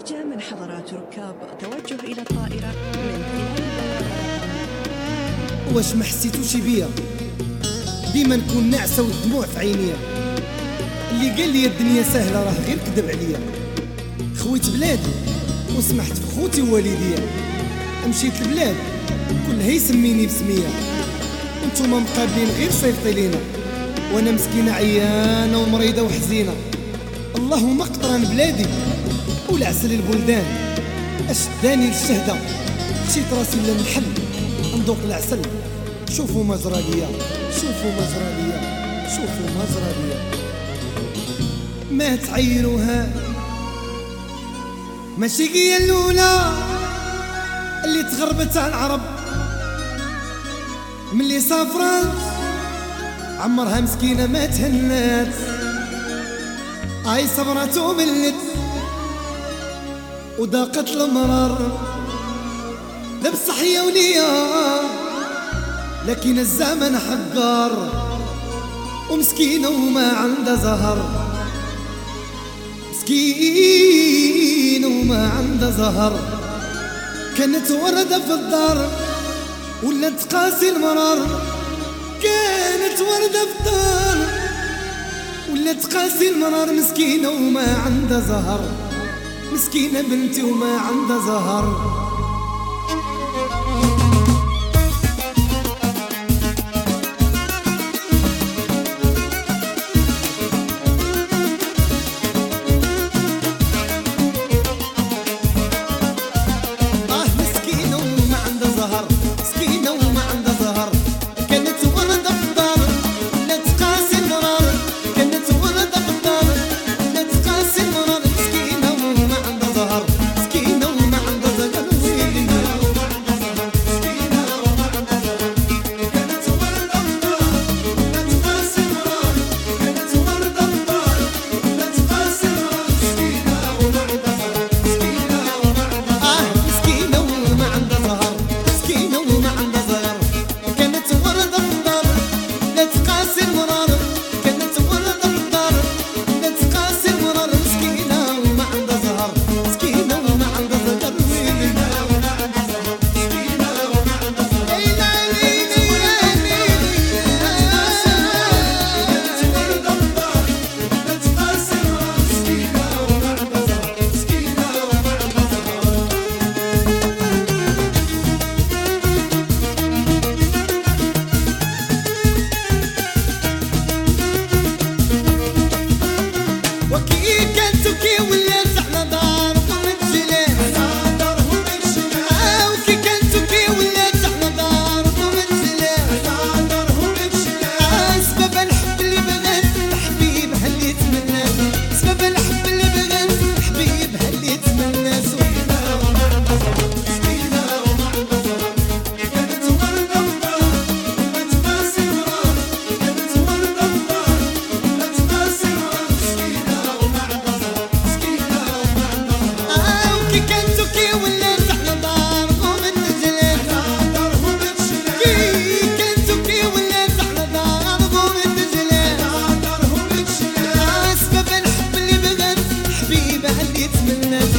خارجة من حضرات ركاب توجه إلى الطائرة من واش ما حسيتوش بيا ديما نكون ناعسة والدموع في عينيا اللي قال لي الدنيا سهلة راه غير كذب عليا. خويت بلادي وسمحت في خوتي ووالديا مشيت لبلاد كلها يسميني بسمية. وانتوما مقابلين غير صيفطي لينا. وأنا مسكينة عيانة ومريضة وحزينة. اللهم قطران بلادي. والعسل البلدان. اشداني للشهدة مشيت راسي للمحل نذوق العسل. شوفوا ما جرى ليا شوفوا ما جرى ليا شوفوا ما جرى ليا ما تعيروها؟ ماشي هي الأولى اللي تغربت على العرب. ملي سافرت عمرها مسكينة ما تهنات أي صبرت وملت وضاقت المرار لبصح يا وليا لكن الزمن حقار. ومسكينة وما عنده زهر. مسكينة وما عنده زهر. كانت وردة في الدار ولات قاسي المرار. كانت وردة في الدار ولات قاسي المرار. مسكينة وما عندها زهر. مسكينة بنتي وما عندها زهر. something that